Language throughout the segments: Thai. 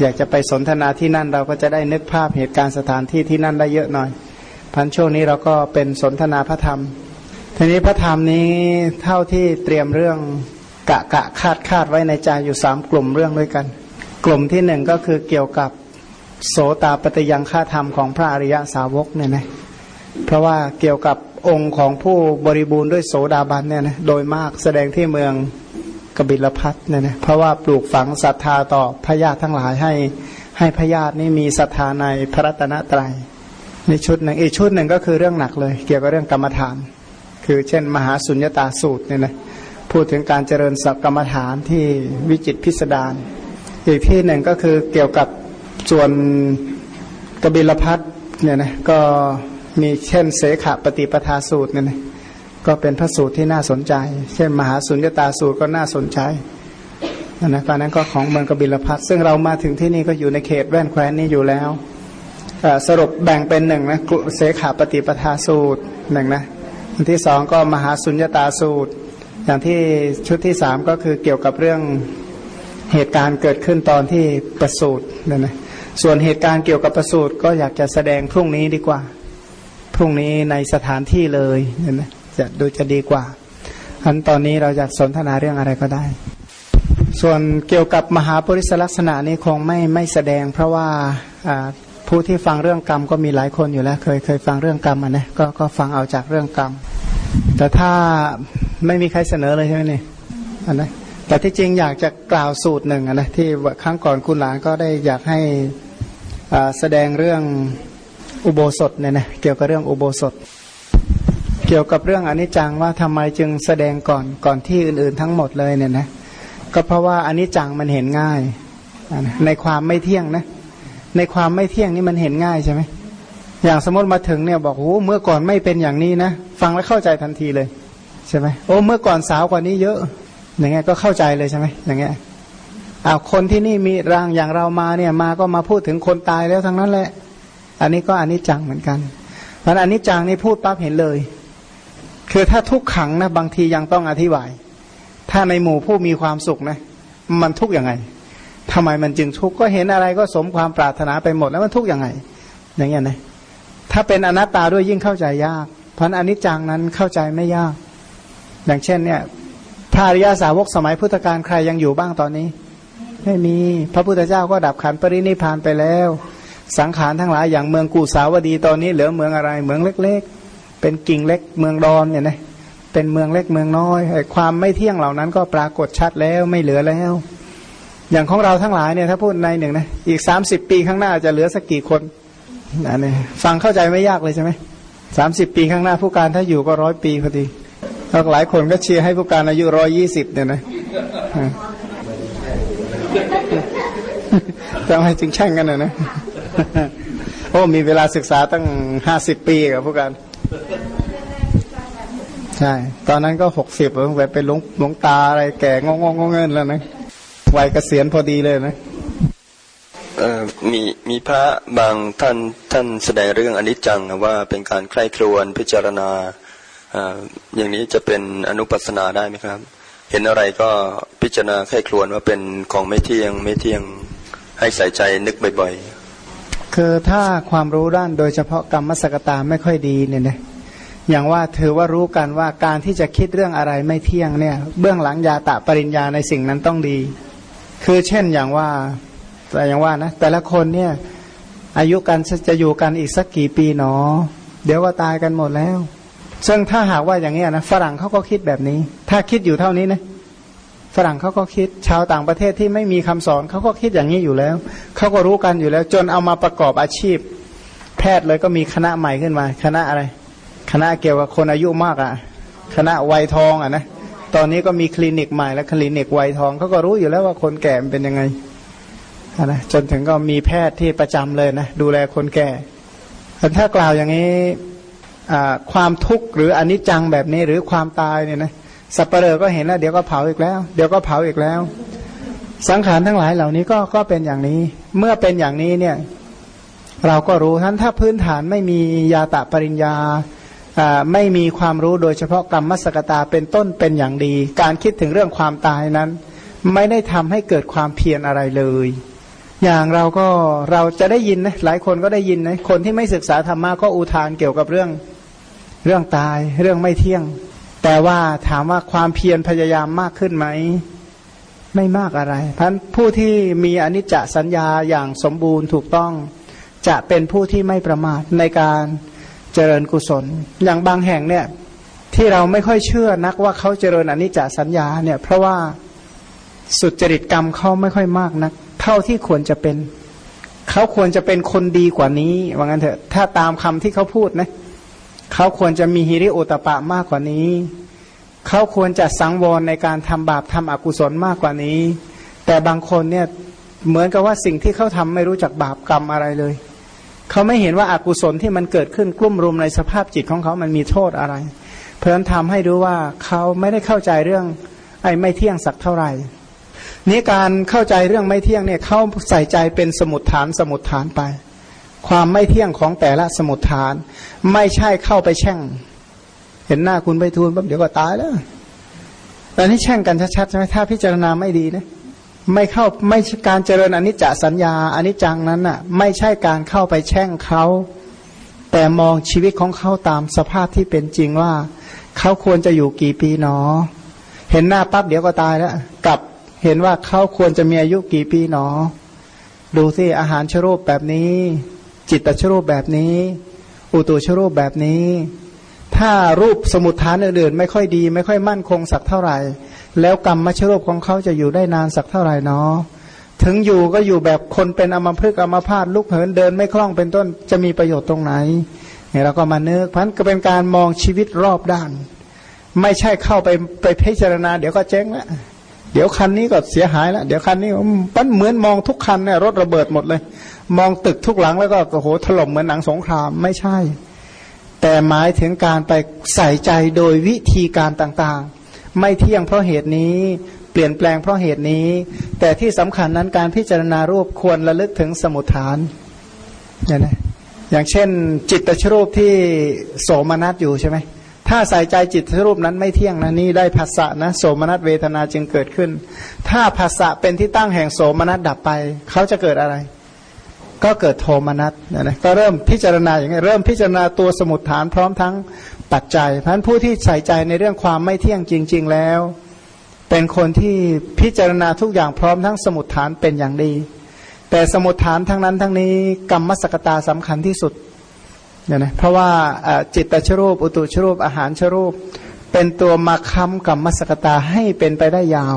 อยากจะไปสนทนาที่นั่นเราก็จะได้นึกภาพเหตุการณ์สถานที่ที่นั่นได้เยอะหน่อยพันช่วงนี้เราก็เป็นสนทนาพระธรรม ทีนี้พระธรรมนี้เท่าที่เตรียมเรื่องกะกะคาดคาดไว้ในใจอยู่สามกลุ่มเรื่องด้วยกัน กลุ่มที่หนึ่งก็คือเกี่ยวกับโสตาปฏิยังฆาธรรมของพระอริยสาวกเนี่ยนะเพราะว่าเกี่ยวกับองค์ของผู้บริบูรณ์ด้วยโสดาบันเนี่ยนะโดยมากแสดงที่เมือง กบิลพัทเนี่ยนะเพราะว่าปลูกฝังศรัทธาต่อพญาติทั้งหลายให้ ให้พญาตินี่มีศรัทธาในพระรัตนตรยัยในชุดหนึ่งอีกชุดหนึ่งก็คือเรื่องหนักเลย เกี่ยวกับเรื่องกรรมฐาน คือเช่น มหาสุญญตาสูตรเนี่ยนะพูดถึงการเจริญสักกรรมฐานที่วิจิตพิสดารอีกที่หนึ่งก็คือเกี่ยวกับส่วนกบิลพัทเนี่ยนะก็มีเช่นเสขปฏิปทาสูตรเนี่ยนะ ก็เป็นพระสูตรที่น่าสนใจ เช่น มหาสุญญตาสูตรก็น่าสนใจนะตอนนั้นก็ของเมืองกบิลพัทซึ่งเรามาถึงที่นี่ก็อยู่ในเขตแว่นแคว้นนี้อยู่แล้วสรุปแบ่งเป็นหนึ่งนะเสขาปฏิปทาสูตรหนึ่งนะอันที่สองก็มหาสุญญตาสูตร อย่างที่ชุดที่สามก็คือเกี่ยวกับเรื่องเหตุการณ์เกิดขึ้นตอนที่ประสูตรนั่นนะส่วนเหตุการณ์เกี่ยวกับประสูตรก็อยากจะแสดงพรุ่งนี้ดีกว่า พรุ่งนี้ในสถานที่เลยนั่นนะ จะดูจะดีกว่าอันตอนนี้เราอยากสนทนาเรื่องอะไรก็ได้ ส่วนเกี่ยวกับมหาปริศลักษณะนี้คงไม่ไม่แสดง เพราะว่าผู้ที่ฟังเรื่องกรรมก็มีหลายคนอยู่แล้ว เคยเคยฟังเรื่องกรรมอะนะก็ก็ฟังเอาจากเรื่องกรรม แต่ถ้าไม่มีใครเสนอเลยใช่ไหมนี่อันนะแต่ที่จริงอยากจะกล่าวสูตรหนึ่งนะที่ครั้งก่อนคุณหลานก็ได้อยากให้แสดงเรื่องอุโบสถเนี่ยนะเกี่ยวกับเรื่องอุโบสถ เกี่ยวกับเรื่องอนิจจังว่าทำไมจึงแสดงก่อนก่อนที่อื่นๆทั้งหมดเลยเนี่ยนะก็เพราะว่าอนิจจังมันเห็นง่าย ในความไม่เที่ยงนะ ในความไม่เที่ยงนี่มันเห็นง่ายใช่ไหมอย่างสมมติมาถึงเนี่ยบอกโอ้เมื่อก่อนไม่เป็นอย่างนี้นะฟังแล้วเข้าใจทันทีเลยใช่ไหมโอ้เมื่อก่อนสาวกว่านี้เยอะอย่างเงี้ยก็เข้าใจเลยใช่ไหมอย่างเงี้ยอ้าวคนที่นี่มีร่างอย่างเรามาเนี่ยมาก็มาพูดถึงคนตายแล้วทั้งนั้นแหละ อันนี้ก็อันนี้จังเหมือนกันเพราะอันนี้จังนี่พูดปั๊บเห็นเลย คือถ้าทุกขังนะบางทียังต้องอธิบาย ถ้าในหมู่ผู้มีความสุขนะ มันทุกอย่างไงทำไมมันจึงทุกข์ก็เห็นอะไรก็สมความปรารถนาไปหมดแล้วมันทุกข์ยังไง อย่างเงี้ยนะถ้าเป็นอนัตตาด้วยยิ่งเข้าใจยาก เพราะอนิจจังนั้นเข้าใจไม่ยาก อย่างเช่นเนี่ยพระอริยาสาวกสมัยพุทธกาลใครยังอยู่บ้างตอนนี้ ไม่มีพระพุทธเจ้าก็ดับขันปรินิพานไปแล้ว สังขารทั้งหลายอย่างเมืองกูสาวดีตอนนี้เหลือเมืองอะไรเมืองเล็ก ๆ เป็นกิ่งเล็กเมืองดอนเนี่ยนะเป็นเมืองเล็กเมืองน้อยความไม่เที่ยงเหล่านั้นก็ปรากฏชัดแล้วไม่เหลือแล้ว อย่างของเราทั้งหลายเนี่ยถ้าพูดในหนึ่งนะอีกสามสิบปีข้างหน้าจะเหลือสักกี่คนอันนี้ฟังเข้าใจไม่ยากเลยใช่ไหมสามสิบปีข้างหน้าผู้การถ้าอยู่ก็ร้อยปีพอดีหลายคนก็เชียร์ให้ผู้การอายุร้อยี่สิบเนี่ยนะทำไมจึงแช่งกันนะนะโอ้มีเวลาศึกษาตั้งห้าสิบปีกับผู้การ ใช่ ตอนนั้นก็หกสิบแบบเป็นหลวงหลวงตาอะไรแก่งงงงเงินแล้วนะวัยเกษียณพอดีเลยนะมีมีพระบางท่านท่านแสดงเรื่องอนิจจังว่าเป็นการใคร่ครวญพิจารณาอย่างนี้จะเป็นอนุปัสนาได้ไหมครับ เห็นอะไรก็พิจารณาแค่ครวนว่าเป็นของไม่เที่ยงไม่เที่ยงให้ใส่ใจนึกบ่อยๆคือถ้าความรู้ด้านโดยเฉพาะกรรมสกตาไม่ค่อยดีเนี่ยนะ อย่างว่าถือว่ารู้กันว่าการที่จะคิดเรื่องอะไรไม่เที่ยงเนี่ย เบื้องหลังยาตะปริญญาในสิ่งนั้นต้องดี คือเช่นอย่างว่าแต่อย่างว่านะแต่ละคนเนี่ยอายุกันจะอยู่กันอีกสักกี่ปีหนอ เดี๋ยวก็ตายกันหมดแล้ว ซึ่งถ้าหากว่าอย่างนี้นะฝรั่งเขาก็คิดแบบนี้ ถ้าคิดอยู่เท่านี้นะฝรั่งเขาก็คิดชาวต่างประเทศที่ไม่มีคำสอนเขาก็คิดอย่างนี้อยู่แล้วเขาก็รู้กันอยู่แล้ว จนเอามาประกอบอาชีพ แพทย์เลยก็มีคณะใหม่ขึ้นมา คณะอะไร คณะเกี่ยวกับคนอายุมากอะ่ะ คณะวัยทองอะนะตอนนี้ก็มีคลินิกใหม่และคลินิกวัยทองเขาก็รู้อยู่แล้วว่าคนแก่เป็นยังไงนะจนถึงก็มีแพทย์ที่ประจำเลยนะดูแลคนแก่แต่ถ้ากล่าวอย่างนี้ความทุกข์หรืออนิจจังแบบนี้หรือความตายเนี่ยนะสัปเหร่อก็เห็นแล้ว เดี๋ยวก็เผาอีกแล้ว เดี๋ยวก็เผาอีกแล้ว สังขารทั้งหลายเหล่านี้ก็ก็เป็นอย่างนี้ เมื่อเป็นอย่างนี้เนี่ย เราก็รู้ท่านถ้าพื้นฐานไม่มียาตะปริญญา ไม่มีความรู้โดยเฉพาะกรรมมสกตาเป็นต้นเป็นอย่างดี การคิดถึงเรื่องความตายนั้น ไม่ได้ทำให้เกิดความเพียรอะไรเลย อย่างเราก็เราจะได้ยินนะหลายคนก็ได้ยินนะคนที่ไม่ศึกษาธรรมะก็อุทานเกี่ยวกับเรื่องเรื่องตายเรื่องไม่เที่ยง แต่ว่าถามว่าความเพียรพยายามมากขึ้นไหมไม่มากอะไรเพราะผู้ที่มีอนิจจสัญญาอย่างสมบูรณ์ถูกต้อง จะเป็นผู้ที่ไม่ประมาทในการ เจริญกุศล อย่างบางแห่งเนี่ยที่เราไม่ค่อยเชื่อนักว่าเขาเจริญอนิจจสัญญาเนี่ยเพราะว่าสุจริตกรรมเขาไม่ค่อยมากนัก เท่าที่ควรจะเป็นเขาควรจะเป็นคนดีกว่านี้ว่างั้นเถอะถ้าตามคำที่เขาพูดนะเขาควรจะมีฮิริโอตปะมากกว่านี้เขาควรจะสังวรในการทำบาปทำอกุศลมากกว่านี้ แต่บางคนเนี่ยเหมือนกับว่าสิ่งที่เขาทำไม่รู้จักบาปกรรมอะไรเลย เขาไม่เห็นว่าอากุศลที่มันเกิดขึ้นกลุ่มรุมในสภาพจิตของเขามันมีโทษอะไร เพราะนั้นทำให้รู้ว่าเขาไม่ได้เข้าใจเรื่องไอ้ไม่เที่ยงสักเท่าไหร่นี้การเข้าใจเรื่องไม่เที่ยงเนี่ยเขาใส่ใจเป็นสมุดฐานสมุดฐานไป ความไม่เที่ยงของแต่ละสมุดฐาน ไม่ใช่เข้าไปแช่ง เห็นหน้าคุณไปทูลปั๊บเดี๋ยวก็ตายแล้วแต่นี้แช่งกันชัดๆใช่ไหมถ้าพิจารณาไม่ดีนะ ไม่เข้าไม่การเจริญอนิจจสัญญาอนิจจังนั้นน่ะไม่ใช่การเข้าไปแช่งเขาแต่มองชีวิตของเขาตามสภาพที่เป็นจริงว่า เขาควรจะอยู่กี่ปีหนอ เห็นหน้าปั๊บเดี๋ยวก็ตายแล้วกับเห็นว่าเขาควรจะมีอายุกี่ปีหนอ ดูสิอาหารชรูปแบบนี้ จิตตชรูปแบบนี้ อุตุชรูปแบบนี้ ถ้ารูปสมุทฐานอื่นๆไม่ค่อยดี ไม่ค่อยมั่นคงสักเท่าไหร่ แล้วกรรมมชรูปของเขาจะอยู่ได้นานสักเท่าไหร่เนาะถึงอยู่ก็อยู่แบบคนเป็นอมพฤกษ์อมพาตลุกเหินเดินไม่คล่องเป็นต้นจะมีประโยชน์ตรงไหนเนี่ยเราก็มาเนื้อพันก็เป็นการมองชีวิตรอบด้าน ไม่ใช่เข้าไปไปพิจารณา เดี๋ยวก็เจ๊งล้วเดี๋ยวคันนี้ก็เสียหายแล้วเดี๋ยวคันนี้มันเหมือนมองทุกคันเนี่ยรถระเบิดหมดเลย มองตึกทุกหลังแล้วก็โอ้โหถล่มเหมือนหนังสงครามไม่ใช่ แต่หมายถึงการไปใส่ใจโดยวิธีการต่างๆ ไม่เที่ยงเพราะเหตุนี้เปลี่ยนแปลงเพราะเหตุนี้ แต่ที่สำคัญนั้นการพิจารณารูปควรระลึกถึงสมุทฐานอย่างนี้อย่างเช่น จิตตชรูปที่โสมนัสอยู่ใช่ไหมถ้าใส่ใจจิตรูปนั้นไม่เที่ยงนะนี่ได้ภาษะนะโสมนัสเวทนาจึงเกิดขึ้น ถ้าภาษะเป็นที่ตั้งแห่งโสมนัสดับไป เขาจะเกิดอะไร ก็เกิดโทมนัสนะนะก็เริ่มพิจารณาอย่างนี้เริ่มพิจารณาตัวสมุดฐานพร้อมทั้ง ปัจจัยเพราะผู้ที่ใส่ใจในเรื่องความไม่เที่ยงจริง ๆแล้ว เป็นคนที่พิจารณาทุกอย่างพร้อมทั้งสมุดฐานเป็นอย่างดี แต่สมุดฐานทั้งนั้นทั้งนี้กรรมสกตาสำคัญที่สุดเนี่ยนะเพราะว่าจิตตชรูป อุตุชรูป อาหารชรูป เป็นตัวมาค้ำกับมสกตาให้เป็นไปได้ยาว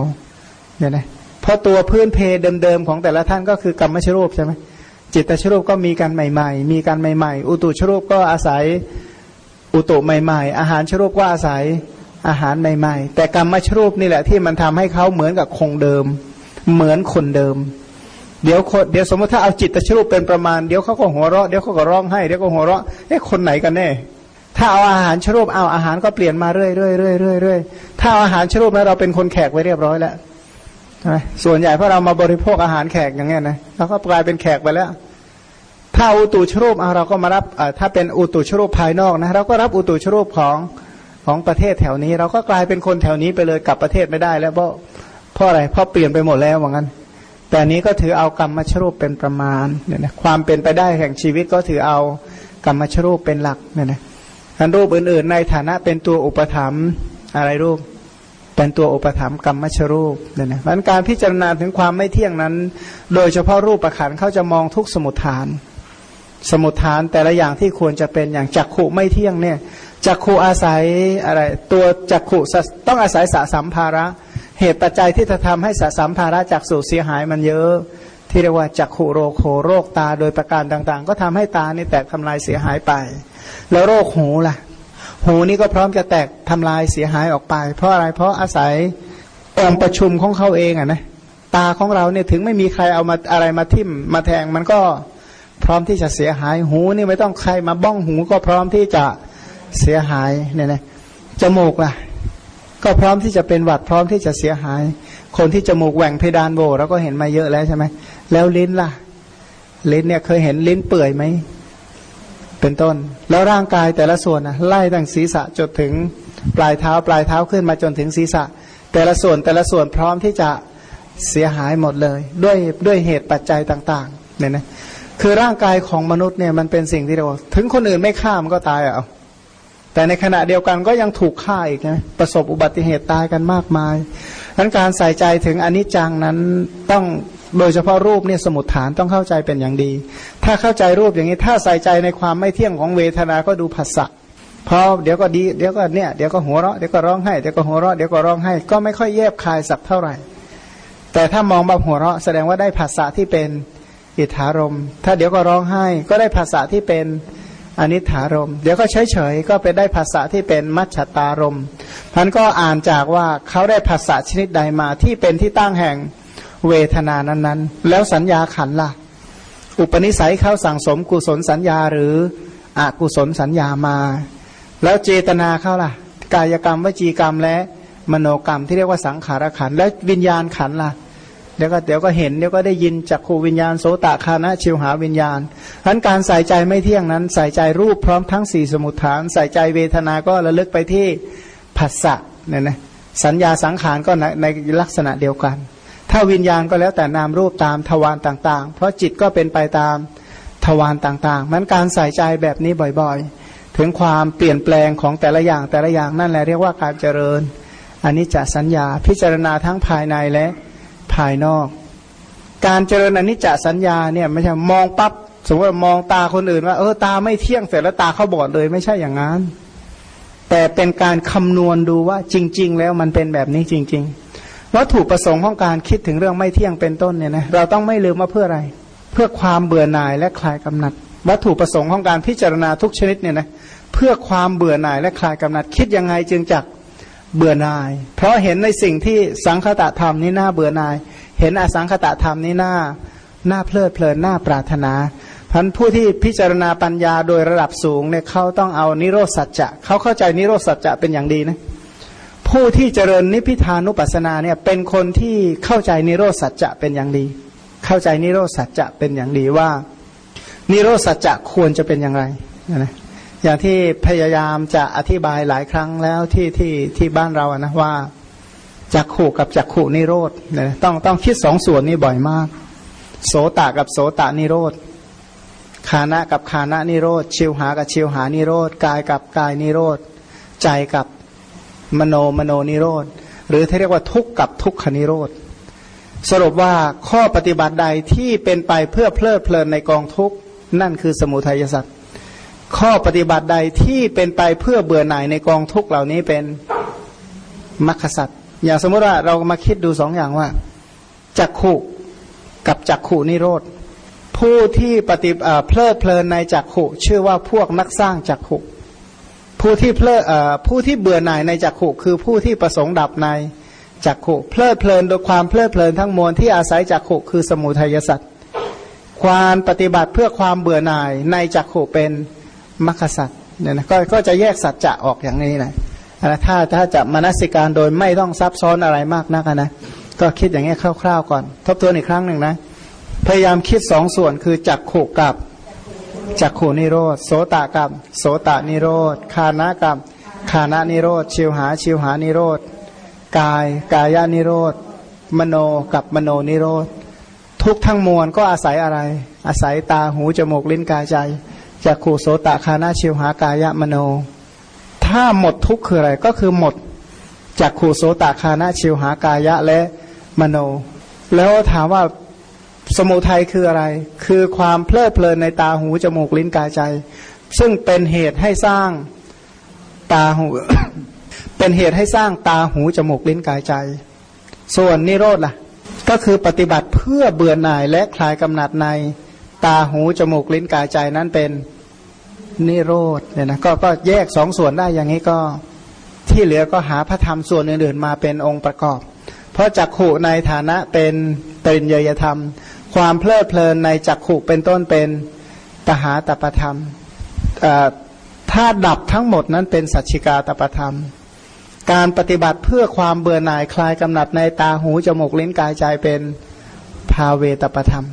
เนี่ยนะเพราะตัวพื้นเพเดิมๆของแต่ละท่านก็คือกรรมชรูปใช่ไหมจิตตชรูปก็มีการใหม่ ๆ มีการใหม่ ๆ อุตุชรูปก็อาศัย อุตุใหม่ๆ อาหารชรูปก็อาศัยอาหารใหม่ๆ แต่กรรมชรูปนี่แหละที่มันทำให้เขาเหมือนกับคงเดิม เหมือนคนเดิม เดี๋ยวเดี๋ยวสมมติถ้าเอาจิตตชรูปเป็นประมาณเดี๋ยวเขาก็หัวเราะเดี๋ยวเขาก็ร้องให้เดี๋ยวก็หัวเราะเอ๊ะคนไหนกันแน่ถ้าเอาอาหารชรูปเอาอาหารก็เปลี่ยนมาเรื่อยเรื่อยเรื่อยเรื่อยเรื่อยถ้าเอาอาหารชรูปแล้วเราเป็นคนแขกไว้เรียบร้อยแล้วใช่ไหมส่วนใหญ่พราะเรามาบริโภคอาหารแขกอย่างเงี้ยนะเราก็กลายเป็นแขกไปแล้ว ถ้าอุตุชรูปเราก็มารับถ้าเป็นอุตุชรูปภายนอกนะเราก็รับอุตุชรูปของของประเทศแถวนี้ เราก็กลายเป็นคนแถวนี้ไปเลยกลับประเทศไม่ได้แล้วเพราะเพราะอะไรเพราะเปลี่ยนไปหมดแล้วเหมือนกันแต่นี้ก็ถือเอากรรมมชรูปเป็นประมาณเนี่ยนะความเป็นไปได้แห่งชีวิตก็ถือเอากรรมมชรูปเป็นหลักเนี่ยนะอันรูปอื่นๆ ในฐานะเป็นตัวอุปธรรมอะไรรูป เป็นตัวอุปธรรมกรรมมชรูปเนี่ยนะมันการพิจารณาถึงความไม่เที่ยงนั้น โดยเฉพาะรูปประคันเขาจะมองทุกสมุทฐาน สมุทฐานแต่ละอย่างที่ควรจะเป็นอย่างจักขุไม่เที่ยงเนี่ยจักขุอาศัยอะไร ตัวจักขุต้องอาศัยสะสมภาระ เหตุปัจจัยที่จะทำให้สสมภาระจักสูเสียหายมันเยอะ ที่เรียกว่าจักขูโรโคโรคตาโดยประการต่างๆ ก็ทำให้ตานี่แตกทำลายเสียหายไป แล้วโรคหูล่ะ หูนี่ก็พร้อมจะแตกทำลายเสียหายออกไป เพราะอะไรเพราะอาศัยองค์ประชุมของเขาเองอะนะตาของเราเนี่ยถึงไม่มีใครเอามาอะไรมาทิ่มมาแทงมันก็ พร้อมที่จะเสียหายหูนี่ไม่ต้องใครมาบ้องหูก็พร้อมที่จะเสียหายเนี่ยนะจมูกล่ะ ก็พร้อมที่จะเป็นหวัดพร้อมที่จะเสียหาย คนที่จมูกแหว่งเพดานโบเราก็เห็นมาเยอะแล้วใช่ไหมแล้วลิ้นล่ะ ลิ้นเนี่ยเคยเห็นลิ้นเปื่อยไหมเป็นต้น แล้วร่างกายแต่ละส่วนนะไล่ตั้งศีรษะจนถึงปลายเท้าปลายเท้าขึ้นมาจนถึงศีรษะ แต่ละส่วนแต่ละส่วนพร้อมที่จะเสียหายหมดเลย ด้วยด้วยเหตุปัจจัยต่างๆเนี่ยนะ คือร่างกายของมนุษย์เนี่ยมันเป็นสิ่งที่เราถึงคนอื่นไม่ฆ่ามันก็ตายอะแต่ในขณะเดียวกันก็ยังถูกฆ่าอีกนะประสบอุบัติเหตุตายกันมากมายดังการใส่ใจถึงอนิจจังนั้นต้องโดยเฉพาะรูปเนี่ยสมุดฐานต้องเข้าใจเป็นอย่างดี ถ้าเข้าใจรูปอย่างนี้ถ้าใส่ใจในความไม่เที่ยงของเวทนาก็ดูผัสสะพอเดี๋ยวก็ดีเดี๋ยวก็เนี่ยเดี๋ยวก็หัวเราะเดี๋ยวก็ร้องไห้เดี๋ยวก็หัวเราะเดี๋ยวก็ร้องไห้ก็ไม่ค่อยแยบคายสักเท่าไหร่ แต่ถ้ามองแบบหัวเราะแสดงว่าได้ภาษาที่เป็น อิทธารม ถ้าเดี๋ยวก็ร้องไห้ ก็ได้ภาษาที่เป็นอนิถารม เดี๋ยวก็เฉยเฉยก็ไปได้ภาษาที่เป็นมัชชตารมพันก็อ่านจากว่าเขาได้ภาษาชนิดใดมาที่เป็นที่ตั้งแห่งเวทนานั้นๆ แล้วสัญญาขันล่ะ อุปนิสัยเขาสั่งสมกุศลสัญญาหรืออกุศลสัญญามา แล้วเจตนาเขาล่ะ กายกรรมวจีกรรมและมโนกรรมที่เรียกว่าสังขารขัน และวิญญาณขันล่ะ เดี๋ยวก็เดี๋ยวก็เห็นเดี๋ยวก็ได้ยินจากขูวิญญาณโสตคานะชิวหาวิญญาณทั้นการใส่ใจไม่เที่ยงนั้น ใส่ใจรูปพร้อมทั้งสี่สมุทฐาน ใส่ใจเวทนาก็ระลึกไปที่ผัสสะเนี่ยนะสัญญาสังขารก็ในในลักษณะเดียวกัน ถ้าวิญญาณก็แล้วแต่นามรูปตามทวารต่าง ๆ เพราะจิตก็เป็นไปตามทวารต่างๆมันการใส่ใจแบบนี้บ่อยๆ ถึงความเปลี่ยนแปลงของแต่ละอย่างแต่ละอย่างนั่นแหละเรียกว่าการเจริญอันนี้จะสัญญาพิจารณาทั้งภายในและ ภายนอก การเจริญอนิจจสัญญาเนี่ยไม่ใช่มองปับ๊บสมมติว่ามองตาคนอื่นว่าเออตาไม่เที่ยงเสร็จแล้วตาเขาบอดเลยไม่ใช่อย่างนั้นแต่เป็นการคำนวณดูว่าจริง ๆ แล้วมันเป็นแบบนี้จริง ๆ วัตถุประสงค์ของการคิดถึงเรื่องไม่เที่ยงเป็นต้นเนี่ยนะเราต้องไม่ลืมว่าเพื่ออะไร เพื่อความเบื่อหน่ายและคลายกำหนัด วัตถุประสงค์ของการพิจารณาทุกชนิดเนี่ยนะเพื่อความเบื่อหน่ายและคลายกำหนัดคิดยังไงจึงจัก เบื่อหน่าย เพราะเห็นในสิ่งที่สังคตะธรรมนี่น่าเบื่อหน่าย เห็นอสังคตะธรรมนี่น่าน่าเพลิดเพลินน่าปรารถนาพันผู้ที่พิจารณาปัญญาโดยระดับสูงเนี่ยเขาต้องเอานิโรธสัจจะเขาเข้าใจนิโรธสัจจะเป็นอย่างดีนะผู้ที่เจริญนิพิทานุปัสสนาเนี่ยเป็นคนที่เข้าใจนิโรธสัจจะเป็นอย่างดี เข้าใจนิโรธสัจจะเป็นอย่างดีว่า นิโรธสัจจะควรจะเป็นอย่างไรนะ อย่างที่พยายามจะอธิบายหลายครั้งแล้วที่ที่ที่บ้านเราอะนะว่าจักขู่กับจักขู่นิโรธเนี่ยต้องต้องคิดสองส่วนนี้บ่อยมาก โสตะกับโสตะนิโรธคานะกับคานะนิโรธชิวหากับชิวหานิโรธกายกับกายนิโรธใจกับมโนมโนนิโรธหรือที่เรียกว่าทุกข์กับทุกขนิโรธสรุปว่าข้อปฏิบัติใดที่เป็นไปเพื่อเพลิดเพลินในกองทุกข์นั่นคือสมุทัยสัตว์ ข้อปฏิบัติใดที่เป็นไปเพื่อเบื่อหน่ายในกองทุกเหล่านี้เป็นมรรคสัตว์อย่างสมมติว่าเรามาคิดดูสองอย่างว่าจักขู่กับจักขู่นิโรธผู้ที่ปฏิเพลิดเพลินในจักขุชื่อว่าพวกนักสร้างจักขุผู้ที่เพลิดผู้ที่เบื่อหน่ายในจักขุคือผู้ที่ประสงค์ดับในจักขุเพลิดเพลินโดยความเพลิดเพลินทั้งมวลที่อาศัยจักขุคือสมุทัยสัตว์ความปฏิบัติเพื่อความเบื่อหน่ายในจักขุเป็น มรรคสัตว์เนี่ยนะกก็จะแยกสัจจะออกอย่างนี้นะถ้าถ้าจะมนสิการโดยไม่ต้องซับซ้อนอะไรมากนักนะก็คิดอย่างนี้คร่าวๆก่อน ทบทวนอีกครั้งหนึ่งนะ พยายามคิดสองส่วนคือจักขู่กับจักขู่นิโรธโสตกับ โสตนิโรธคานะกับคานะนิโรธชิวหาชิวหานิโรธกายกายานิโรธมโนกับมโนนิโรธทุกทั้งมวลก็อาศัยอะไร อาศัยตาหูจมูกลิ้นกายใจ จักขู่โสตคานะชิวหากายะมโน ถ้าหมดทุกข์คืออะไร ก็คือหมดจักขู่โสตคานะชิวหากายะและมโน แล้วถามว่าสมุทัยคืออะไร คือความเพลิดเพลินในตาหูจมูกลิ้นกายใจ ซึ่งเป็นเหตุให้สร้างตาหู เป็นเหตุให้สร้างตาหูจมูกลิ้นกายใจ ส่วนนิโรธล่ะ ก็คือปฏิบัติเพื่อเบื่อหน่ายและคลายกำหนัดใน ตาหูจมูกลิ้นกายใจนั้นเป็นนิโรธเนี่ยนะก็ก็แยกสองส่วนได้อย่างนี้ก็ที่เหลือก็หาพระธรรมส่วนอื่นๆ มาเป็นองค์ประกอบ เพราะจักขู่ในฐานะเป็นปริญญยธรรม ความเพลิดเพลินในจักขุเป็นต้นเป็นตหาตประธรรมถ้าดับทั้งหมดนั้นเป็นสัจฉิกาตประธรรม การปฏิบัติเพื่อความเบื่อหน่ายคลายกำหนัดในตาหูจมูกลิ้นกายใจเป็นภาเวตประธรรม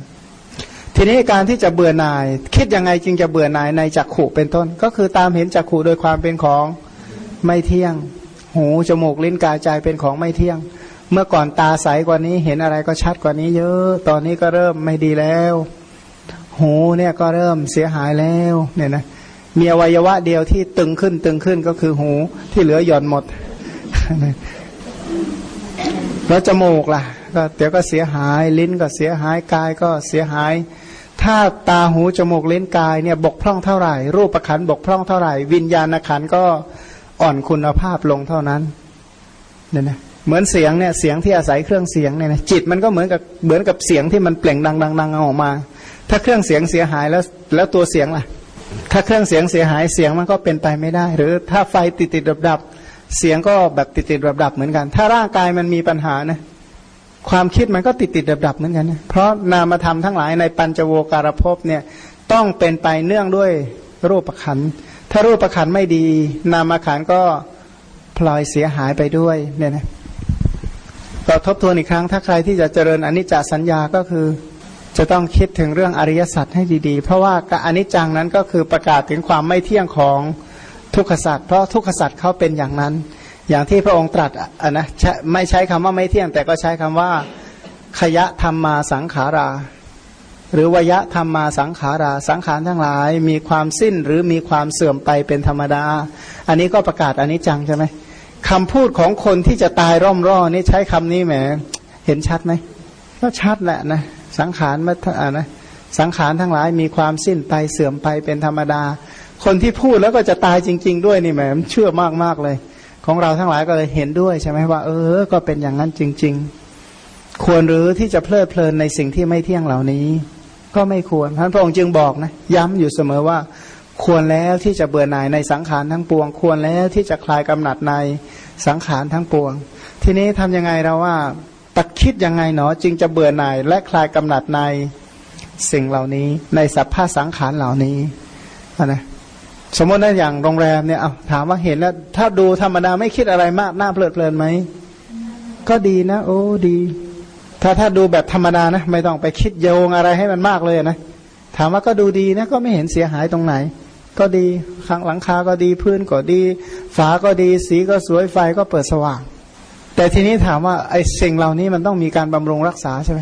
ทีนี้การที่จะเบื่อหน่าย คิดยังไงจึงจะเบื่อหน่ายในจักขุเป็นต้น ก็คือตามเห็นจักขุโดยความเป็นของไม่เที่ยง หูจมูกลิ้นกายใจเป็นของไม่เที่ยง เมื่อก่อนตาใสกว่านี้เห็นอะไรก็ชัดกว่านี้เยอะ ตอนนี้ก็เริ่มไม่ดีแล้ว หูเนี่ยก็เริ่มเสียหายแล้วเนี่ยนะมีอวัยวะเดียวที่ตึงขึ้นตึงขึ้นก็คือหูที่เหลือหย่อนหมด แล้วจมูกล่ะ ก็เดี๋ยวก็เสียหายลิ้นก็เสียหายกายก็เสียหาย ถ้าตาหูจมูกเลิ้นกายเนี่ยบกพร่องเท่าไหร่ รูปประคันบกพร่องเท่าไหร่ วิญญาณขันก็อ่อนคุณภาพลงเท่านั้นเนี่ยนะเหมือนเสียงเนี่ยเสียงที่อาศัยเครื่องเสียงเนี่ยนะจิตมันก็เหมือนกับเหมือนกับเสียงที่มันเปล่งดังๆๆออกมา ถ้าเครื่องเสียงเสียหายแล้วแล้วตัวเสียงล่ะ ถ้าเครื่องเสียงเสียหายเสียงมันก็เป็นไปไม่ได้ หรือถ้าไฟติดติดดับดับเสียงก็แบบติดติดดับดับเหมือนกัน ถ้าร่างกายมันมีปัญหานะ ความคิดมันก็ติดติดดับดับเหมือนกันนะเพราะนามธรรมทั้งหลายในปัญจโวการภพเนี่ยต้องเป็นไปเนื่องด้วยรูปประคันถ้ารูปประคันไม่ดี นามขันก็พลอยเสียหายไปด้วยเนี่ยนะเราทบทวนอีกครั้งถ้าใครที่จะเจริญอนิจจสัญญาก็คือ จะต้องคิดถึงเรื่องอริยสัจให้ดีๆ เพราะว่าอนิจจังนั้นก็คือประกาศถึงความไม่เที่ยงของทุกขสัจเพราะทุกขสัจเขาเป็นอย่างนั้น อย่างที่พระองค์ตรัสอะนะไม่ใช้คำว่าไม่เที่ยง แต่ก็ใช้คำว่า ขยะธรรมมาสังขารา หรือวยะธรรมมาสังขารา สังขารทั้งหลาย มีความสิ้นหรือมีความเสื่อมไปเป็นธรรมดา อันนี้ก็ประกาศอนิจจังใช่ไหมคำพูดของคนที่จะตายร่อมร่อนี่ใช้คำนี้แหมเห็นชัดไหมก็ชัดแหละนะสังขารมัอ่านะสังขารทั้งหลายมีความสิ้นไปเสื่อมไปเป็นธรรมดา คนที่พูดแล้วก็จะตายจริง ๆ ด้วยนี่แหมเชื่อมากมากเลย ของเราทั้งหลายก็เลยเห็นด้วยใช่ไหมว่า เออ ก็เป็นอย่างนั้นจริง ๆ ควรหรือที่จะเพลิดเพลินในสิ่งที่ไม่เที่ยงเหล่านี้ ก็ไม่ควรท่านพระองค์จึงบอกนะย้ำอยู่เสมอว่า ควรแล้วที่จะเบื่อหน่ายในสังขารทั้งปวง ควรแล้วที่จะคลายกำหนัดในสังขารทั้งปวง ทีนี้ทํำยังไงเราว่าตัดคิดยังไงเนาะจึงจะเบื่อหน่ายและคลายกำหนัดในสิ่งเหล่านี้ ในสัพพะสังขารเหล่านี้นะ สมมติว่าอย่างโรงแรมเนี่ยเอาถามว่าเห็นแล้ว ถ้าดูธรรมดาไม่คิดอะไรมากน่าเพลิดเพลินไหมก็ดีนะ โอ้ดี ถ้าถ้าดูแบบธรรมดานะ ไม่ต้องไปคิดโยงอะไรให้มันมากเลยนะถามว่าก็ดูดีนะก็ไม่เห็นเสียหายตรงไหน ก็ดีข้างหลังคาก็ดีพื้นก็ดี ฝาก็ดี สีก็สวยไฟก็เปิดสว่าง แต่ทีนี้ถามว่าไอ้สิ่งเหล่านี้มันต้องมีการบำรุงรักษาใช่ไหม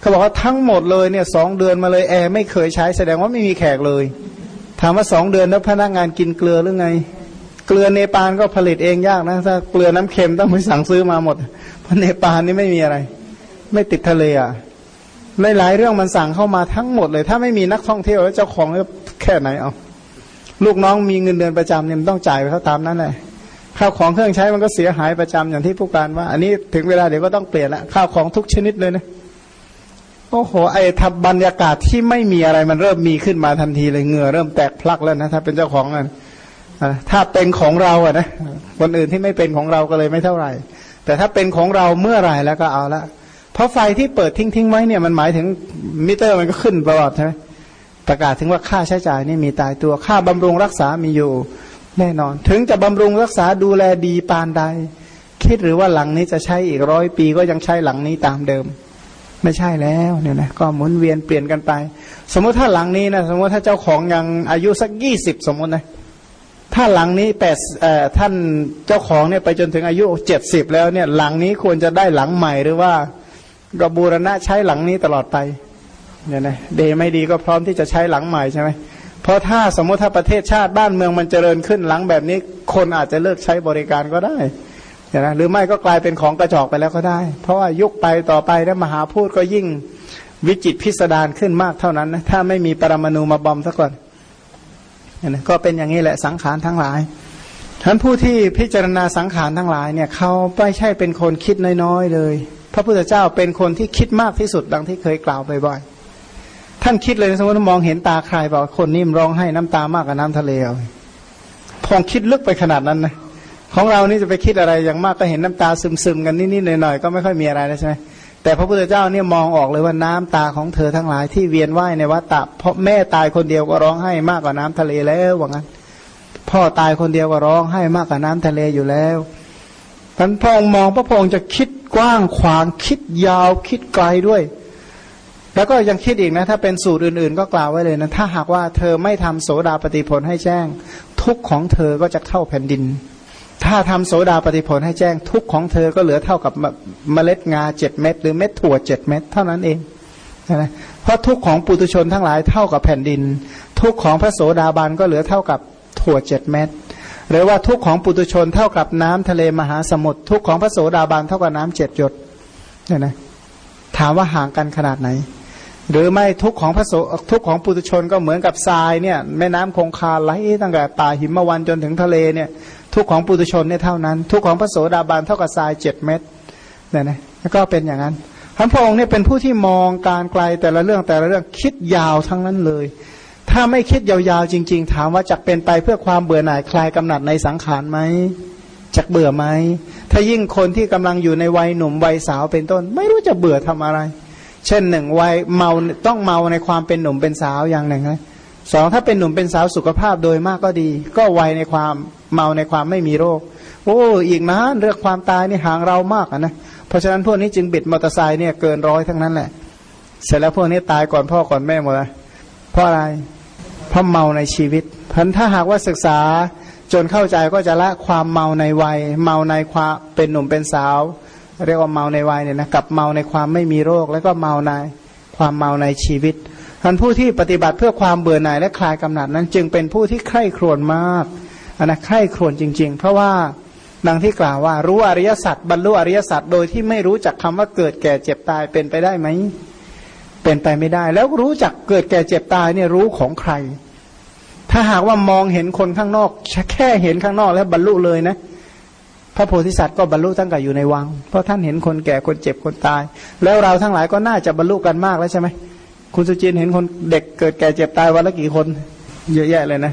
เขาบอกว่าทั้งหมดเลยเนี่ยสองเดือนมาเลยแอร์ไม่เคยใช้แสดงว่าไม่มีแขกเลย ถามว่าสองเดือนแล้วพนักงานกินเกลือหรือไง เกลือเนปาลก็ผลิตเองยากนะถ้าเกลือน้ำเค็มต้องไปสั่งซื้อมาหมด เพราะเนปาลนี่ไม่มีอะไร ไม่ติดทะเลอะหลายเรื่องมันสั่งเข้ามาทั้งหมดเลย ถ้าไม่มีนักท่องเที่ยวแล้วเจ้าของแค่ไหนเอาลูกน้องมีเงินเดือนประจำเนี่ยมันต้องจ่ายไปเขาตามนั้นเลยข้าวของเครื่องใช้มันก็เสียหายประจำอย่างที่ผู้การว่า อันนี้ถึงเวลาเดี๋ยวก็ต้องเปลี่ยนละข้าวของทุกชนิดเลยนะ โอ้โห ไอ้ทับบรรยากาศที่ไม่มีอะไรมันเริ่มมีขึ้นมาทันทีเลยเหงื่อเริ่มแตกพลักแล้วนะถ้าเป็นเจ้าของอะถ้าเป็นของเราอะนะคนอื่นที่ไม่เป็นของเราก็เลยไม่เท่าไหร่ แต่ถ้าเป็นของเราเมื่อไหร่แล้วก็เอาละเพราะไฟที่เปิดทิ้งทิ้งไว้เนี่ยมันหมายถึงมิเตอร์มันก็ขึ้นตลอดใช่ไหมประกาศถึงว่าค่าใช้จ่ายนี่มีตายตัวค่าบำรุงรักษามีอยู่แน่นอน ถึงจะบำรุงรักษาดูแลดีปานใด คิดหรือว่าหลังนี้จะใช้อีกร้อยปีก็ยังใช้หลังนี้ตามเดิม ไม่ใช่แล้วเนี่ยนะก็หมุนเวียนเปลี่ยนกันไป สมมติถ้าหลังนี้นะสมมติถ้าเจ้าของยังอายุสักยี่สิบสมมตินะถ้าหลังนี้แปดท่านเจ้าของเนี่ยไปจนถึงอายุเจ็ดสิบแล้วเนี่ยหลังนี้ควรจะได้หลังใหม่หรือว่าระบูรณะใช้หลังนี้ตลอดไปเนี่ยนะเดไม่ดีก็พร้อมที่จะใช้หลังใหม่ใช่ไหมเพราะถ้าสมมติถ้าประเทศชาติบ้านเมืองมันเจริญขึ้นหลังแบบนี้ คนอาจจะเลิกใช้บริการก็ได้ นะหรือไม่ก็กลายเป็นของกระจอกไปแล้วก็ได้ เพราะว่ายุคไปต่อไปแล้วมหาพูดก็ยิ่งวิจิตพิสดารขึ้นมากเท่านั้นนะถ้าไม่มีปรมาณูมาบอมซะก่อนนะก็เป็นอย่างนี้แหละสังขารทั้งหลายท่านผู้ที่พิจารณาสังขารทั้งหลายเนี่ยเขาไม่ใช่เป็นคนคิดน้อยๆเลย พระพุทธเจ้าเป็นคนที่คิดมากที่สุดดังที่เคยกล่าวบ่อยๆท่านคิดเลยสมมติมองเห็นตาใครบอกคนนี้มร้องให้น้ำตามากกว่าน้ำทะเลพองคิดลึกไปขนาดนั้นนะ ของเรานี่จะไปคิดอะไรอย่างมากก็เห็นน้ำตาซึมๆกันนิดๆหน่อยๆก็ไม่ค่อยมีอะไรแล้วใช่ไหมแต่พระพุทธเจ้าเนี่ยมองออกเลยว่าน้ำตาของเธอทั้งหลายที่เวียนว่ายในวัฏฏะเพราะแม่ตายคนเดียวก็ร้องให้มากกว่าน้ำทะเลแล้วว่างั้น พ่อตายคนเดียวก็ร้องให้มากกว่าน้ำทะเลอยู่แล้วท่านพองมองพระพง์จะคิดกว้างขวางคิดยาวคิดไกลด้วย แล้วก็ยังคิดอีกนะ ถ้าเป็นสูตรอื่นๆ ก็กล่าวไว้เลยนะ ถ้าหากว่าเธอไม่ทำโสดาปฏิผลให้แจ้ง ทุกของเธอก็จะเข้าแผ่นดิน ถ้าทำโสดาปฏิผลให้แจ้งทุกของเธอก็เหลือเท่ากับเมล็ดงาเจ็ดเม็ดหรือเม็ดถั่วเจ็ดเม็ดเท่านั้นเองนะเพราะทุกของปุตุชนทั้งหลายเท่ากับแผ่นดิน ทุกของพระโสดาบันก็เหลือเท่ากับถั่วเจ็ดเม็ดหรือว่าทุกของปุตุชนเท่ากับน้ำทะเลมหาสมุทรทุกของพระโสดาบันเท่ากับน้ำเจ็ดหยดเนี่ยนะถามว่าห่างกันขนาดไหน หรือไม่ทุกของพระโสทุกของปุตุชนก็เหมือนกับทรายเนี่ยแม่น้ำคงคาไหลตั้งแต่ป่าหิมวันจนถึงทะเลเนี่ย ทุกของปุตุชนเนี่ยเท่านั้น ทุกของพระโสดาบันเท่ากับทรายเจ็ดเม็ดเนี่ยนะแล้วก็เป็นอย่างนั้นพระองค์เนี่ยเป็นผู้ที่มองการไกลแต่ละเรื่องแต่ละเรื่องคิดยาวทั้งนั้นเลย ถ้าไม่คิดยาวๆจริง ๆ ถามว่าจะเป็นไปเพื่อความเบื่อหน่ายคลายกำหนัดในสังขารไหมจะเบื่อไหมถ้ายิ่งคนที่กำลังอยู่ในวัยหนุ่มวัยสาวเป็นต้น ไม่รู้จะเบื่อทำอะไร เช่นหนึ่งวัยเมาต้องเมาในความเป็นหนุ่มเป็นสาวอย่างหนึ่งนะ สองถ้าเป็นหนุ่มเป็นสาวสุขภาพโดยมากก็ดี ก็วัยในความเมาในความไม่มีโรค โอ้อีกนะเรื่องความตายนี่ห่างเรามากนะเพราะฉะนั้นพวกนี้จึงบิดมอเตอร์ไซค์เนี่ยเกินร้อยทั้งนั้นแหละ เสร็จแล้วพวกนี้ตายก่อนพ่อก่อนแม่หมดเลยเพราะอะไรเพราะเมาในชีวิตพันถ้าหากว่าศึกษาจนเข้าใจก็จะละความเมาในวัย เมาในความเป็นหนุ่มเป็นสาว เรียกว่าเมาในวัยเนี่ยนะกับเมาในความไม่มีโรค แล้วก็เมาในความเมาในชีวิต ท่านผู้ที่ปฏิบัติเพื่อความเบื่อหน่ายและคลายกำหนัดนั้น จึงเป็นผู้ที่ใคร่ครวญมากอันนะใคร่ครวญจริง ๆ เพราะว่าดังที่กล่าวว่า รู้อริยสัจบรรลุอริยสัจโดยที่ไม่รู้จักคำว่าเกิดแก่เจ็บตายเป็นไปได้ไหมเป็นไปไม่ได้ แล้วรู้จักเกิดแก่เจ็บตายเนี่ยรู้ของใคร ถ้าหากว่ามองเห็นคนข้างนอกแค่เห็นข้างนอกแล้วบรรลุเลยนะพระโพธิสัตว์ก็บรรลุตั้งแต่อยู่ในวัง เพราะท่านเห็นคนแก่คนเจ็บคนตาย แล้วเราทั้งหลายก็น่าจะบรรลุกันมากแล้วใช่ไหม คุณสุจินเห็นคนเด็กเกิดแก่เจ็บตายวันละกี่คน เยอะแยะเลยนะ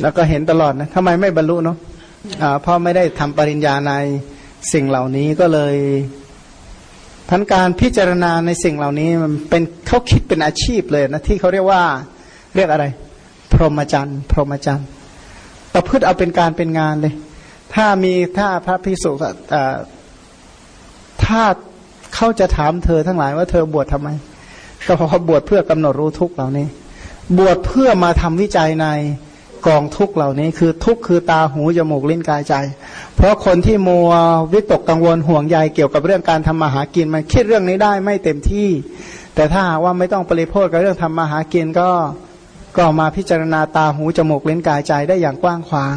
แล้วก็เห็นตลอดนะทำไมไม่บรรลุเนาะเพราะไม่ได้ทำปริญญาในสิ่งเหล่านี้ก็เลยพันการพิจารณาในสิ่งเหล่านี้มันเป็นเขาคิดเป็นอาชีพเลยนะที่เขาเรียกว่าเรียกอะไร พรหมจรรย์ พรหมจรรย์ประพฤติเอาเป็นการเป็นงานเลย ถ้ามีถ้าพระพิสุถ้าเขาจะถามเธอทั้งหลายว่าเธอบวชทำไม ก็เพราะบวชเพื่อกำหนดรู้ทุกเหล่านี้ บวชเพื่อมาทำวิจัยในกองทุกเหล่านี้ คือทุกคือตาหูจมูกลิ้นกายใจ เพราะคนที่มัววิตกกังวลห่วงใยเกี่ยวกับเรื่องการทำมาหากินมันคิดเรื่องนี้ได้ไม่เต็มที่ แต่ถ้าว่าไม่ต้องปริโภคกับเรื่องทำมาหากินก็ก็มาพิจารณาตาหูจมูกลิ้นกายใจได้อย่างกว้างขวาง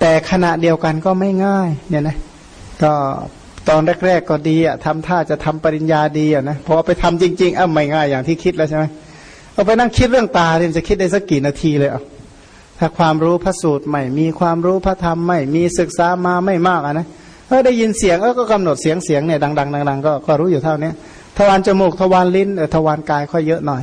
แต่ขณะเดียวกันก็ไม่ง่ายเนี่ยนะก็ ตอนแรก ๆ ก็ดีอะทำท่าจะทำปริญญาดีอะนะพอไปทำจริงๆอะไม่ง่ายอย่างที่คิดแล้วใช่ไหมเอาไปนั่งคิดเรื่องตาเนี่ยจะคิดได้สักกี่นาทีเลยอะถ้าความรู้พระสูตรใหม่ มีความรู้พระธรรมไม่ มีศึกษามาไม่มากอะนะเออได้ยินเสียงเออก็กำหนดเสียงเสียงเนี่ยดังๆดังๆก็ก็รู้อยู่เท่านี้ทวารจมูกทวารลิ้นเออทวารกายค่อยเยอะหน่อย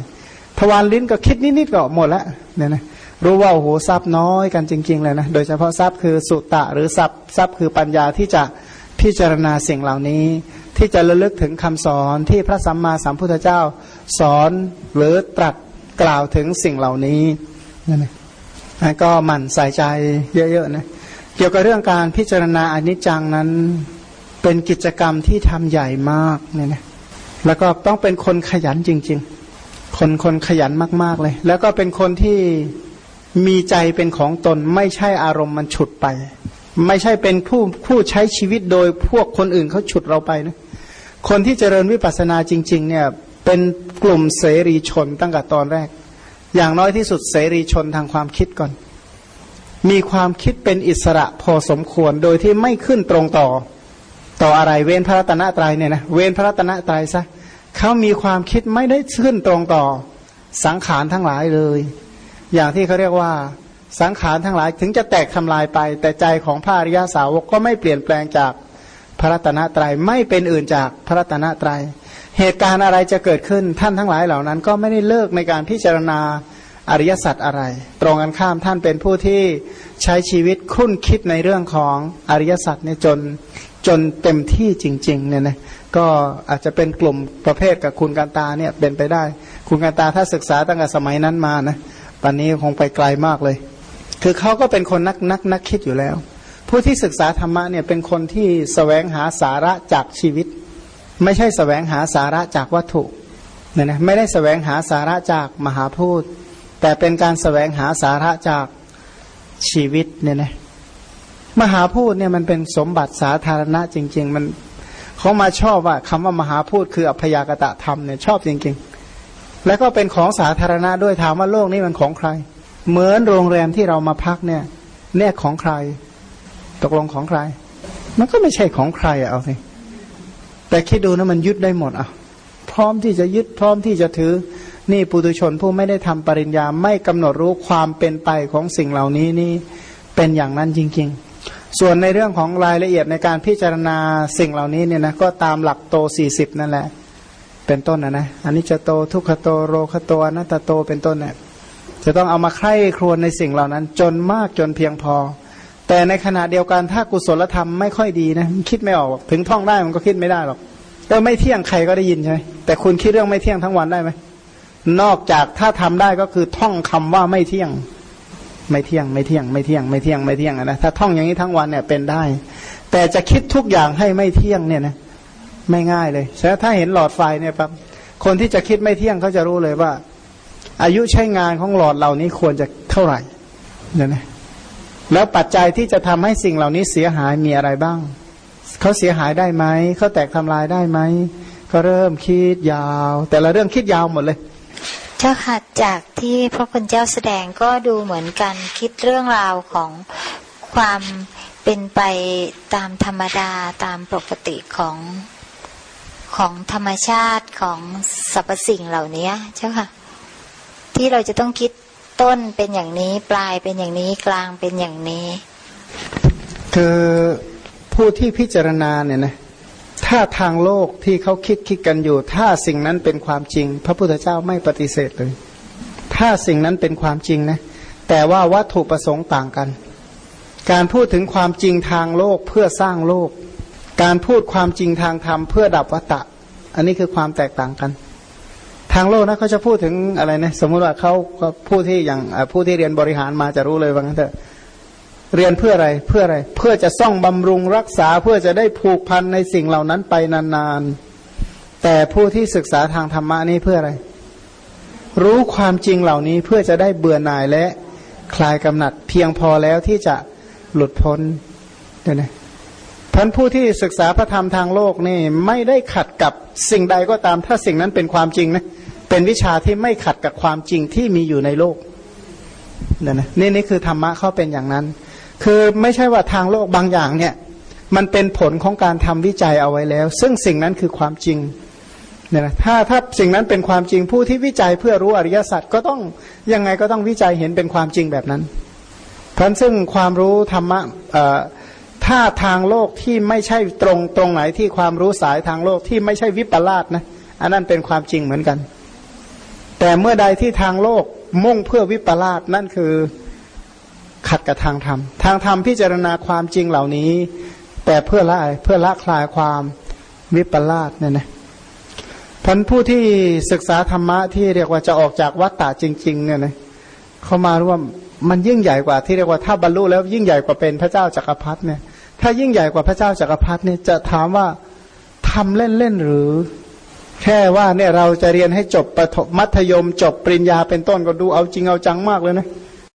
ทวารลิ้นก็คิดนิดๆก็หมดแล้วเนี่ยนะรู้ว่าโอ้โหทรัพย์น้อยกันจริง ๆ เลยนะโดยเฉพาะทรัพย์คือสุตะหรือทรัพย์ทรัพย์คือปัญญาที่จะ พิจารณาสิ่งเหล่านี้ ที่จะระลึกถึงคำสอนที่พระสัมมาสัมพุทธเจ้าสอนหรือตรัสกล่าวถึงสิ่งเหล่านี้นั่นเองก็หมั่นใส่ใจเยอะๆนะเกี่ยวกับเรื่องการพิจารณาอนิจจังนั้นเป็นกิจกรรมที่ทำใหญ่มากเนี่ยนะแล้วก็ต้องเป็นคนขยันจริง ๆ คนคนขยันมากๆเลย แล้วก็เป็นคนที่มีใจเป็นของตนไม่ใช่อารมณ์มันฉุดไป ไม่ใช่เป็นผู้ผู้ใช้ชีวิตโดยพวกคนอื่นเขาฉุดเราไปนะคนที่เจริญวิปัสสนาจริง ๆ เนี่ยเป็นกลุ่มเสรีชนตั้งแต่ตอนแรก อย่างน้อยที่สุดเสรีชนทางความคิดก่อน มีความคิดเป็นอิสระพอสมควรโดยที่ไม่ขึ้นตรงต่อ ต่ออะไรเว้นพระรัตนตรัยเนี่ยนะเว้นพระรัตนตรัยซะเขามีความคิดไม่ได้ขึ้นตรงต่อสังขารทั้งหลายเลย อย่างที่เขาเรียกว่า สังขารทั้งหลายถึงจะแตกทำลายไป แต่ใจของพระอริยาสาวกก็ไม่เปลี่ยนแปลงจากพระรัตนตรยัยไม่เป็นอื่นจากพระรัตนตรยัยเหตุการณ์อะไรจะเกิดขึ้นท่านทั้งหลายเหล่านั้น ก็ไม่ได้เลิกในการพิจารณาอริยสัจอะไร ตรงกันข้ามท่านเป็นผู้ที่ใช้ชีวิตคุ้นคิดในเรื่องของอริยสัจเนี่ยจนจนเต็มที่จริงๆเนี่ยนะก็อาจจะเป็นกลุ่มประเภทกับคุณการตาเนี่ยเป็นไปได้ คุณการตาถ้าศึกษาตั้งแต่สมัยนั้นมานะปันนี้คงไปไกลมากเลย คือเขาก็เป็นคนนักนักนักคิดอยู่แล้ว ผู้ที่ศึกษาธรรมะเนี่ยเป็นคนที่สแสวงหาสาระจากชีวิต ไม่ใช่สแสวงหาสาระจากวัตถุเนี่ยนะไม่ได้สแสวงหาสาระจากมหาพูดแต่เป็นการสแสวงหาสาระจากชีวิตเนี่ยนะมหาพูดเนี่ยมันเป็นสมบัติสาธารณะจริง ๆ มันเขามาชอบว่าคำว่ามหาพูดคืออัพยากตะธรรมเนี่ยชอบจริง ๆ แล้วก็เป็นของสาธารณะด้วยถามว่าโลกนี้มันของใคร เหมือนโรงแรมที่เรามาพักเนี่ยเนี่ยของใคร ตกลงของใคร มันก็ไม่ใช่ของใครอะเอาสิแต่คิดดูนะมันยึดได้หมดอะ พร้อมที่จะยึดพร้อมที่จะถือ นี่ปุถุชนผู้ไม่ได้ทำปริญญาไม่กำหนดรู้ความเป็นไปของสิ่งเหล่านี้นี่เป็นอย่างนั้นจริง ๆ ส่วนในเรื่องของรายละเอียดในการพิจารณาสิ่งเหล่านี้เนี่ยนะก็ตามหลักโตสี่สิบนั่นแหละ เป็นต้นนะนะอันนี้จะโตทุกขโตโรคโตอนัตโตเป็นต้นเนี่ย จะต้องเอามาใคร่ครวญในสิ่งเหล่านั้น จนมากจนเพียงพอ แต่ในขณะเดียวกันถ้ากุศลธรรมไม่ค่อยดีนะคิดไม่ออกถึงท่องได้มันก็คิดไม่ได้หรอกเออไม่เที่ยงใครก็ได้ยินใช่ไหมแต่คุณคิดเรื่องไม่เที่ยงทั้งวันได้ไหมนอกจากถ้าทำได้ก็คือท่องคำว่าไม่เที่ยง ไม่เที่ยงไม่เที่ยง ไม่เที่ยงไม่เที่ยงไม่เที่ยงนะถ้าท่องอย่างนี้ทั้งวันเนี่ยเป็นได้ แต่จะคิดทุกอย่างให้ไม่เที่ยงเนี่ยนะไม่ง่ายเลยแต่ถ้าเห็นหลอดไฟเนี่ยปั๊บคนที่จะคิดไม่เที่ยงเขาจะรู้เลยว่า อายุใช้งานของหลอดเหล่านี้ควรจะเท่าไหร่เนี่ยนะแล้วปัจจัยที่จะทำให้สิ่งเหล่านี้เสียหายมีอะไรบ้าง เขาเสียหายได้ไหม เขาแตกทำลายได้ไหม ก็เริ่มคิดยาว แต่ละเรื่องคิดยาวหมดเลย เจ้าค่ะจากที่พระคุณเจ้าแสดงก็ดูเหมือนกันคิดเรื่องราวของความเป็นไปตามธรรมดาตามปกติของของธรรมชาติของสรรพสิ่งเหล่านี้เจ้าค่ะ ที่เราจะต้องคิดต้นเป็นอย่างนี้ปลายเป็นอย่างนี้กลางเป็นอย่างนี้ คือผู้ที่พิจารณาเนี่ยนะถ้าทางโลกที่เขาคิดคิดกันอยู่ ถ้าสิ่งนั้นเป็นความจริง พระพุทธเจ้าไม่ปฏิเสธเลย ถ้าสิ่งนั้นเป็นความจริงนะ แต่ว่าวัตถุประสงค์ต่างกัน การพูดถึงความจริงทางโลกเพื่อสร้างโลก การพูดความจริงทางธรรมเพื่อดับวัตตะ อันนี้คือความแตกต่างกัน ทางโลกนะเขาจะพูดถึงอะไรนะสมมุติว่าเขาผู้ที่อย่างผู้ที่เรียนบริหารมาจะรู้เลยว่างั้นเถอะเรียนเพื่ออะไรเพื่ออะไร เพื่อจะซ่องบำรุงรักษาเพื่อจะได้ผูกพันในสิ่งเหล่านั้นไปนานๆ แต่ผู้ที่ศึกษาทางธรรมะนี่เพื่ออะไร รู้ความจริงเหล่านี้เพื่อจะได้เบื่อหน่ายและคลายกำหนัดเพียงพอแล้วที่จะหลุดพ้นเนี่ยวนะท่านผู้ที่ศึกษาพระธรรมทางโลกนี่ไม่ได้ขัดกับสิ่งใดก็ตาม ถ้าสิ่งนั้นเป็นความจริงนะ เป็นวิชาที่ไม่ขัดกับความจริงที่มีอยู่ในโลกเนี่ยนะนี่นี่คือธรรมะเขาเป็นอย่างนั้น คือไม่ใช่ว่าทางโลกบางอย่างเนี่ยมันเป็นผลของการทำวิจัยเอาไว้แล้ว ซึ่งสิ่งนั้นคือความจริงเนี่ยนะถ้าถ้าสิ่งนั้นเป็นความจริงผู้ที่วิจัยเพื่อรู้อริยสัจก็ต้องยังไงก็ต้องวิจัยเห็นเป็นความจริงแบบนั้น เพราะซึ่งความรู้ธรรมะถ้าทางโลกที่ไม่ใช่ตรงตรงไหนที่ความรู้สายทางโลกที่ไม่ใช่วิปลาสนะอันนั้นเป็นความจริงเหมือนกัน แต่เมื่อใดที่ทางโลกมุ่งเพื่อวิปลาสนั่นคือขัดกับทางธรรม ทางธรรมพิจารณาความจริงเหล่านี้ แต่เพื่อละเพื่อละคลายความวิปลาสเนี่ยนะพันผู้ที่ศึกษาธรรมะที่เรียกว่าจะออกจากวัฏฏะจริงๆเนี่ยนะเขามาร่วมมันยิ่งใหญ่กว่าที่เรียกว่าถ้าบรรลุแล้วยิ่งใหญ่กว่าเป็นพระเจ้าจักรพรรดิเนี่ยถ้ายิ่งใหญ่กว่าพระเจ้าจักรพรรดิเนี่ยจะถามว่าทำเล่นๆหรือ แค่ว่าเนี่ยเราจะเรียนให้จบประถมมัธยมจบปริญญาเป็นต้นก็ดูเอาจริงเอาจังมากเลยนะ